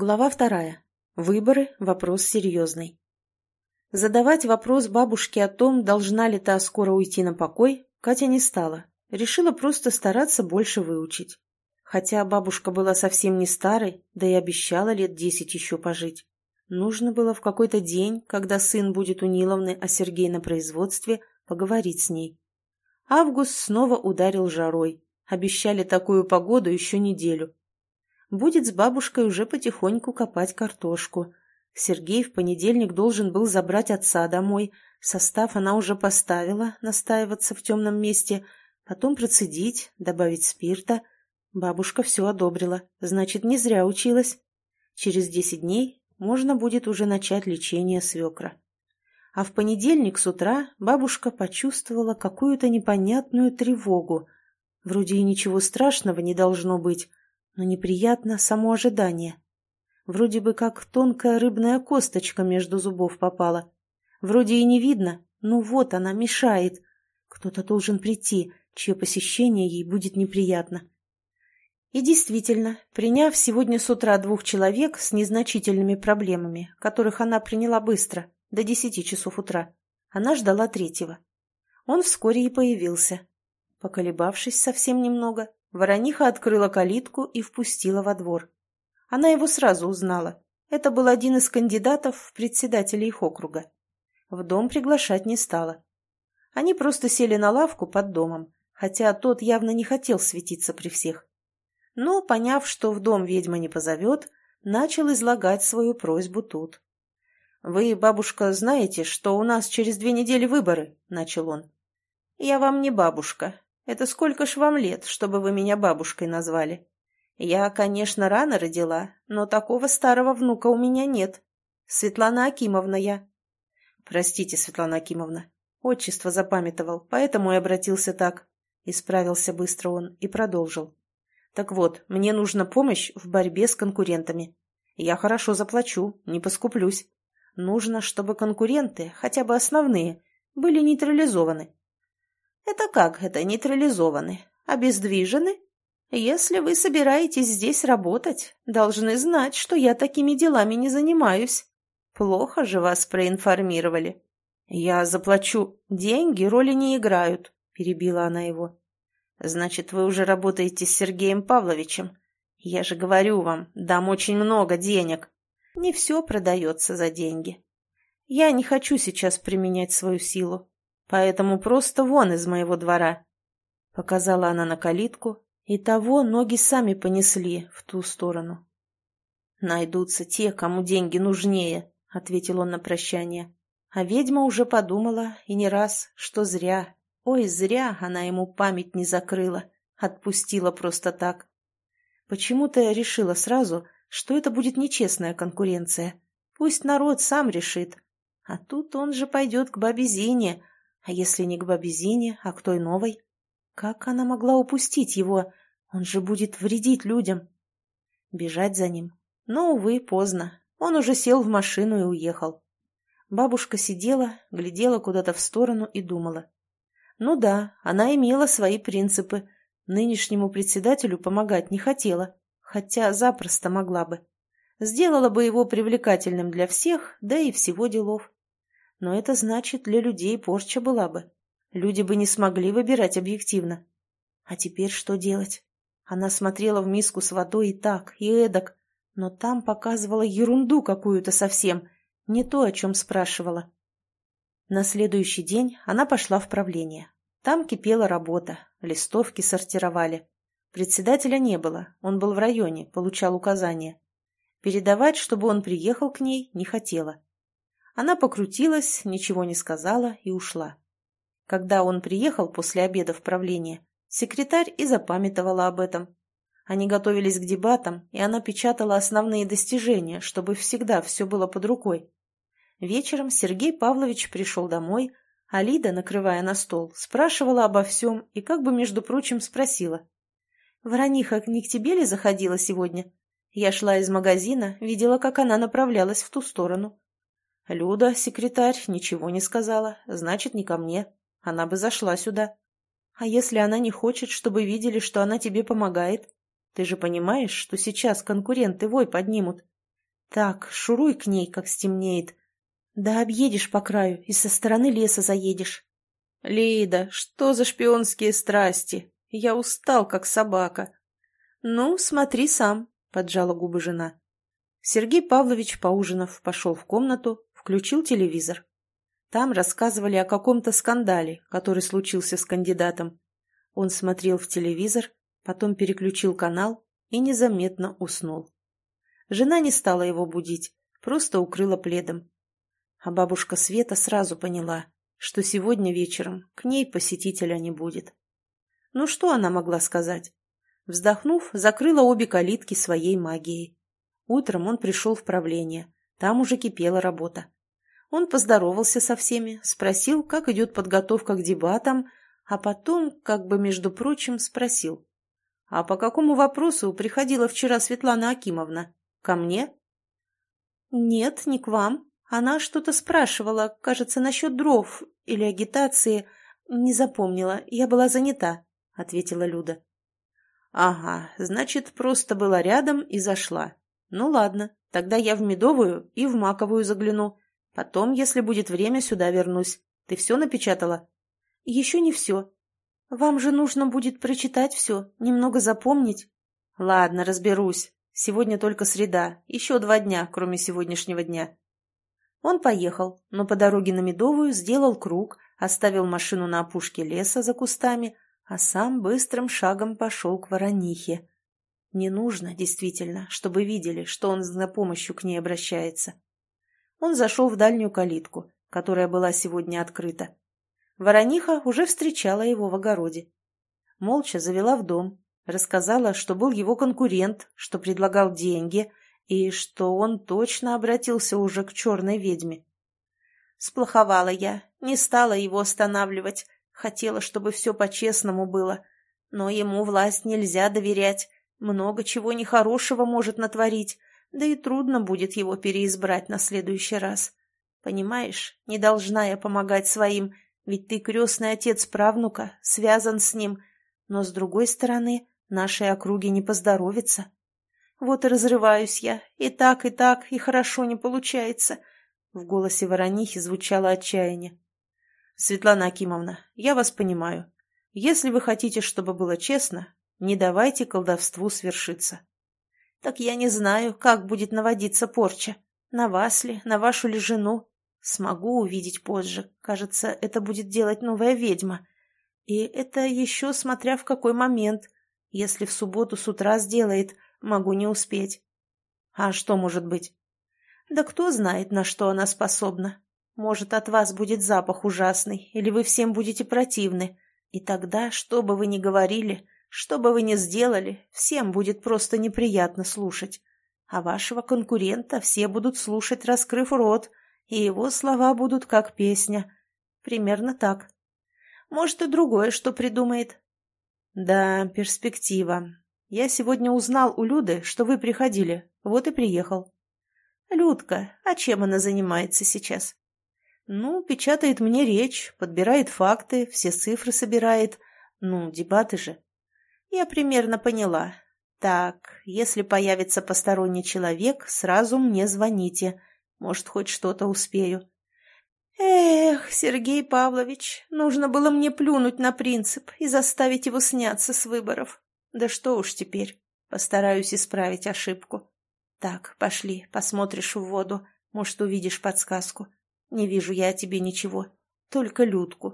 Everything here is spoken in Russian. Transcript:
Глава вторая. Выборы – вопрос серьезный. Задавать вопрос бабушке о том, должна ли та скоро уйти на покой, Катя не стала. Решила просто стараться больше выучить. Хотя бабушка была совсем не старой, да и обещала лет десять еще пожить. Нужно было в какой-то день, когда сын будет у Ниловны, а Сергей на производстве, поговорить с ней. Август снова ударил жарой. Обещали такую погоду еще неделю будет с бабушкой уже потихоньку копать картошку. Сергей в понедельник должен был забрать отца домой. Состав она уже поставила, настаиваться в темном месте, потом процедить, добавить спирта. Бабушка все одобрила, значит, не зря училась. Через десять дней можно будет уже начать лечение свекра. А в понедельник с утра бабушка почувствовала какую-то непонятную тревогу. Вроде и ничего страшного не должно быть, но неприятно само ожидание. Вроде бы как тонкая рыбная косточка между зубов попала. Вроде и не видно, но вот она мешает. Кто-то должен прийти, чье посещение ей будет неприятно. И действительно, приняв сегодня с утра двух человек с незначительными проблемами, которых она приняла быстро, до десяти часов утра, она ждала третьего. Он вскоре и появился. Поколебавшись совсем немного, Ворониха открыла калитку и впустила во двор. Она его сразу узнала. Это был один из кандидатов в председателя их округа. В дом приглашать не стала. Они просто сели на лавку под домом, хотя тот явно не хотел светиться при всех. Но, поняв, что в дом ведьма не позовет, начал излагать свою просьбу тут. «Вы, бабушка, знаете, что у нас через две недели выборы?» — начал он. «Я вам не бабушка, это сколько ж вам лет, чтобы вы меня бабушкой назвали? Я, конечно, рано родила, но такого старого внука у меня нет. Светлана Акимовна я. Простите, Светлана Акимовна. Отчество запамятовал, поэтому и обратился так. Исправился быстро он и продолжил. Так вот, мне нужна помощь в борьбе с конкурентами. Я хорошо заплачу, не поскуплюсь. Нужно, чтобы конкуренты, хотя бы основные, были нейтрализованы. Это как это нейтрализованы? Обездвижены? Если вы собираетесь здесь работать, должны знать, что я такими делами не занимаюсь. Плохо же вас проинформировали. Я заплачу. Деньги роли не играют, перебила она его. Значит, вы уже работаете с Сергеем Павловичем. Я же говорю вам, дам очень много денег. Не все продается за деньги. Я не хочу сейчас применять свою силу. Поэтому просто вон из моего двора. Показала она на калитку, и того ноги сами понесли в ту сторону. «Найдутся те, кому деньги нужнее», — ответил он на прощание. А ведьма уже подумала, и не раз, что зря, ой, зря она ему память не закрыла, отпустила просто так. Почему-то решила сразу, что это будет нечестная конкуренция. Пусть народ сам решит. А тут он же пойдет к бабе Зине, а если не к бабе а к той новой? Как она могла упустить его? Он же будет вредить людям. Бежать за ним? Но, увы, поздно. Он уже сел в машину и уехал. Бабушка сидела, глядела куда-то в сторону и думала. Ну да, она имела свои принципы. Нынешнему председателю помогать не хотела, хотя запросто могла бы. Сделала бы его привлекательным для всех, да и всего делов. Но это значит, для людей порча была бы. Люди бы не смогли выбирать объективно. А теперь что делать? Она смотрела в миску с водой и так, и эдак, но там показывала ерунду какую-то совсем, не то, о чем спрашивала. На следующий день она пошла в правление. Там кипела работа, листовки сортировали. Председателя не было, он был в районе, получал указания. Передавать, чтобы он приехал к ней, не хотела. Она покрутилась, ничего не сказала и ушла. Когда он приехал после обеда в правление, секретарь и запамятовала об этом. Они готовились к дебатам, и она печатала основные достижения, чтобы всегда все было под рукой. Вечером Сергей Павлович пришел домой, а Лида, накрывая на стол, спрашивала обо всем и как бы, между прочим, спросила. «Ворониха не к тебе ли заходила сегодня? Я шла из магазина, видела, как она направлялась в ту сторону. Люда, секретарь, ничего не сказала, значит, не ко мне. Она бы зашла сюда. А если она не хочет, чтобы видели, что она тебе помогает? Ты же понимаешь, что сейчас конкуренты вой поднимут. Так, шуруй к ней, как стемнеет. Да объедешь по краю и со стороны леса заедешь. Лида, что за шпионские страсти? Я устал, как собака. Ну, смотри сам, поджала губы жена. Сергей Павлович, поужинав, пошел в комнату, включил телевизор. Там рассказывали о каком-то скандале, который случился с кандидатом. Он смотрел в телевизор, потом переключил канал и незаметно уснул. Жена не стала его будить, просто укрыла пледом. А бабушка Света сразу поняла, что сегодня вечером к ней посетителя не будет. Ну что она могла сказать? Вздохнув, закрыла обе калитки своей магией. Утром он пришел в правление. Там уже кипела работа. Он поздоровался со всеми, спросил, как идет подготовка к дебатам, а потом, как бы между прочим, спросил. «А по какому вопросу приходила вчера Светлана Акимовна? Ко мне?» «Нет, не к вам. Она что-то спрашивала, кажется, насчет дров или агитации. Не запомнила, я была занята», — ответила Люда. «Ага, значит, просто была рядом и зашла. Ну ладно, тогда я в Медовую и в Маковую загляну. Потом, если будет время, сюда вернусь. Ты все напечатала?» «Еще не все. Вам же нужно будет прочитать все, немного запомнить». «Ладно, разберусь. Сегодня только среда. Еще два дня, кроме сегодняшнего дня». Он поехал, но по дороге на Медовую сделал круг, оставил машину на опушке леса за кустами, а сам быстрым шагом пошел к Воронихе. Не нужно, действительно, чтобы видели, что он за помощью к ней обращается. Он зашел в дальнюю калитку, которая была сегодня открыта. Ворониха уже встречала его в огороде. Молча завела в дом, рассказала, что был его конкурент, что предлагал деньги и что он точно обратился уже к черной ведьме. Сплоховала я, не стала его останавливать, хотела, чтобы все по-честному было. Но ему власть нельзя доверять, много чего нехорошего может натворить, да и трудно будет его переизбрать на следующий раз. Понимаешь, не должна я помогать своим, ведь ты крестный отец правнука, связан с ним. Но, с другой стороны, нашей округе не поздоровится. Вот и разрываюсь я, и так, и так, и хорошо не получается. В голосе Воронихи звучало отчаяние. Светлана Акимовна, я вас понимаю. Если вы хотите, чтобы было честно, не давайте колдовству свершиться. Так я не знаю, как будет наводиться порча. На вас ли, на вашу ли жену? Смогу увидеть позже. Кажется, это будет делать новая ведьма. И это еще смотря в какой момент. Если в субботу с утра сделает, могу не успеть. А что может быть? Да кто знает, на что она способна. Может, от вас будет запах ужасный, или вы всем будете противны. И тогда, что бы вы ни говорили, что бы вы ни сделали, всем будет просто неприятно слушать. А вашего конкурента все будут слушать, раскрыв рот, и его слова будут как песня. Примерно так. Может, и другое что придумает. Да, перспектива. Я сегодня узнал у Люды, что вы приходили, вот и приехал. Людка, а чем она занимается сейчас? Ну, печатает мне речь, подбирает факты, все цифры собирает. Ну, дебаты же. Я примерно поняла. Так, если появится посторонний человек, сразу мне звоните. Может, хоть что-то успею. Эх, Сергей Павлович, нужно было мне плюнуть на принцип и заставить его сняться с выборов. Да что уж теперь, постараюсь исправить ошибку. Так, пошли, посмотришь в воду, может, увидишь подсказку. Не вижу я о тебе ничего, только Людку.